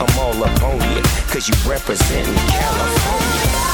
I'm all up on you, cause you represent California.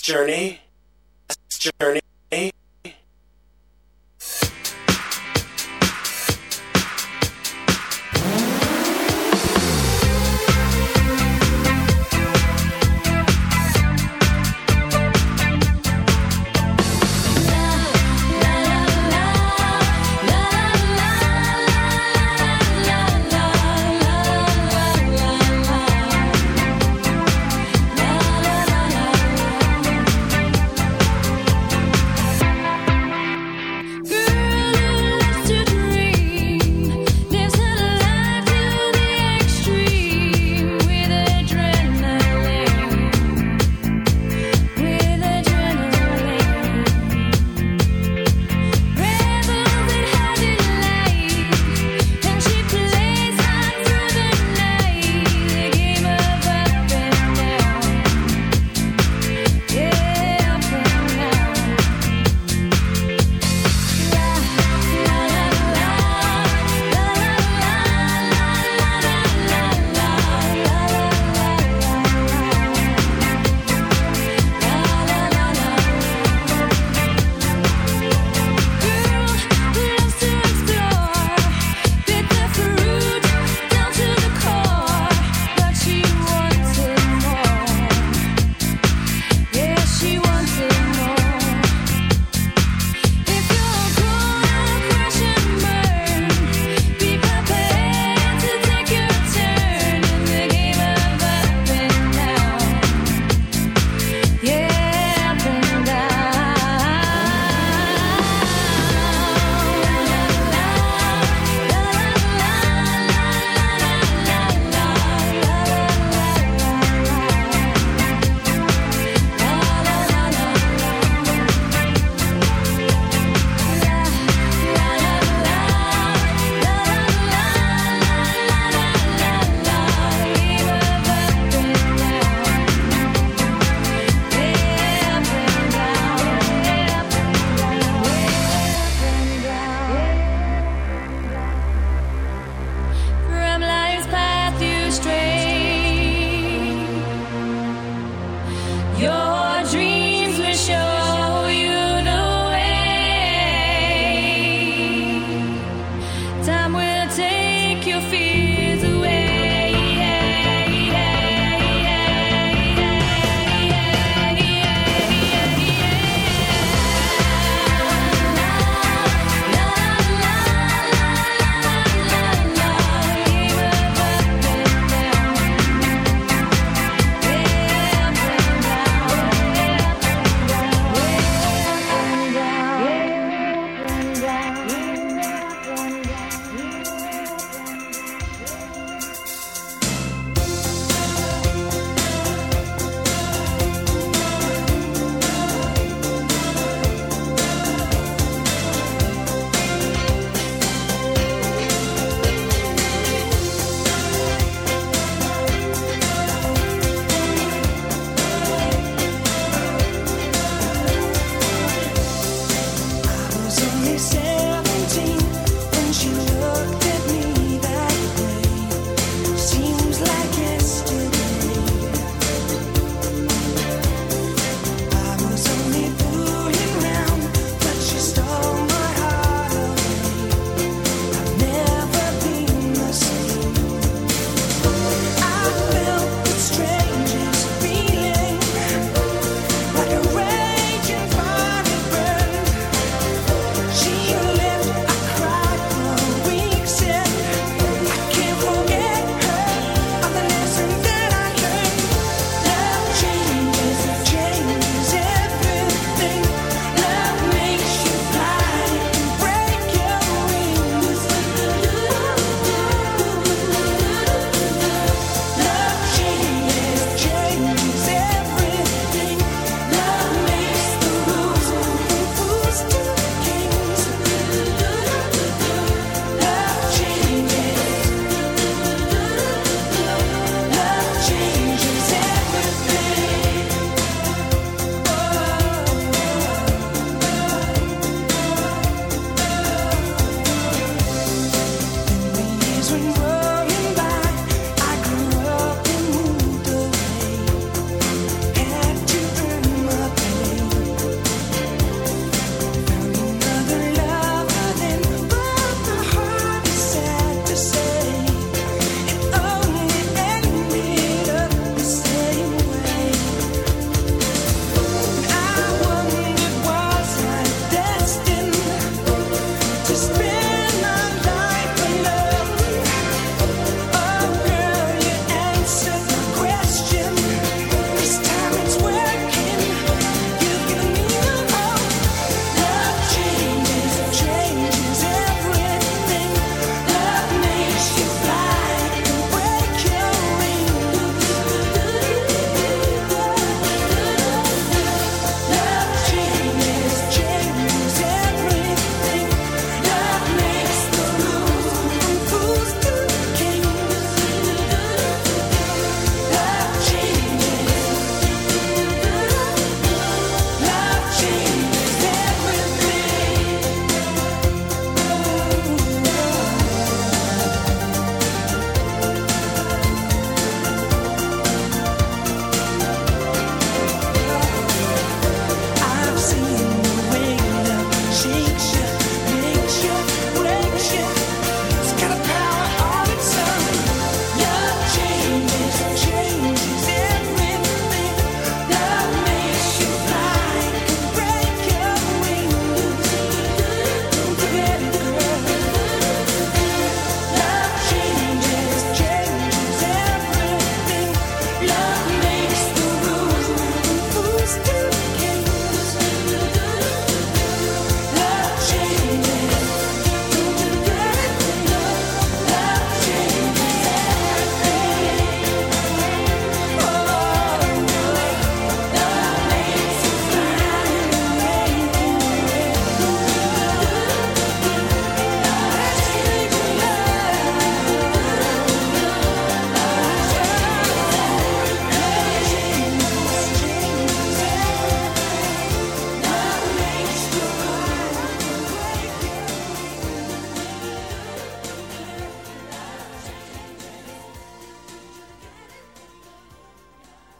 Journey. Journey.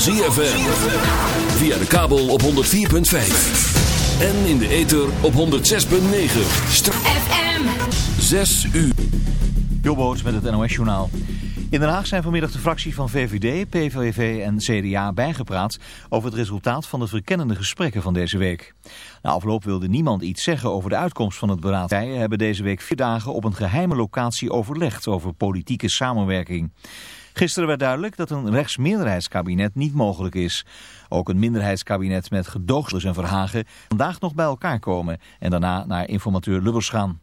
ZFM. Via de kabel op 104.5. En in de ether op 106.9. FM. 6 uur. Jobboots met het NOS Journaal. In Den Haag zijn vanmiddag de fractie van VVD, PVV en CDA bijgepraat over het resultaat van de verkennende gesprekken van deze week. Na afloop wilde niemand iets zeggen over de uitkomst van het beraad. Partijen hebben deze week vier dagen op een geheime locatie overlegd over politieke samenwerking. Gisteren werd duidelijk dat een rechtsminderheidskabinet niet mogelijk is. Ook een minderheidskabinet met gedoogsters en verhagen vandaag nog bij elkaar komen en daarna naar informateur Lubbers gaan.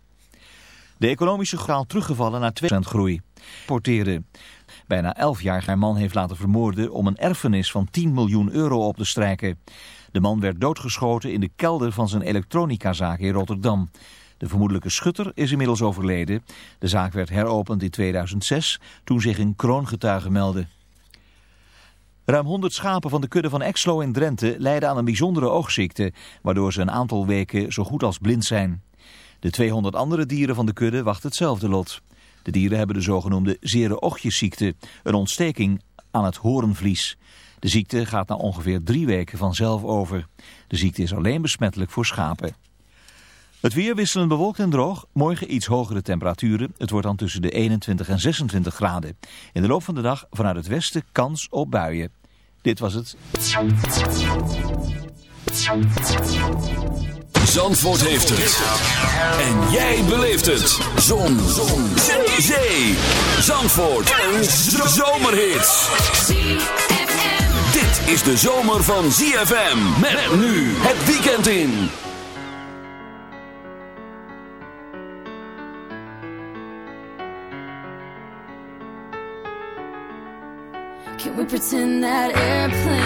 De economische graal teruggevallen naar 2% groei. Porteren. Bijna 11 jaar haar man heeft laten vermoorden om een erfenis van 10 miljoen euro op te strijken. De man werd doodgeschoten in de kelder van zijn elektronicazaak in Rotterdam. De vermoedelijke schutter is inmiddels overleden. De zaak werd heropend in 2006 toen zich een kroongetuige meldde. Ruim 100 schapen van de kudde van Exlo in Drenthe lijden aan een bijzondere oogziekte... waardoor ze een aantal weken zo goed als blind zijn. De 200 andere dieren van de kudde wachten hetzelfde lot. De dieren hebben de zogenoemde zere oogjesziekte, een ontsteking aan het hoornvlies. De ziekte gaat na ongeveer drie weken vanzelf over. De ziekte is alleen besmettelijk voor schapen. Het weer wisselend bewolkt en droog. Morgen iets hogere temperaturen. Het wordt dan tussen de 21 en 26 graden. In de loop van de dag vanuit het westen kans op buien. Dit was het. Zandvoort heeft het. En jij beleeft het. Zon. Zon. Zee. Zandvoort. Een zomerhit. Dit is de zomer van ZFM. Met nu het weekend in. Can we pretend that airplane?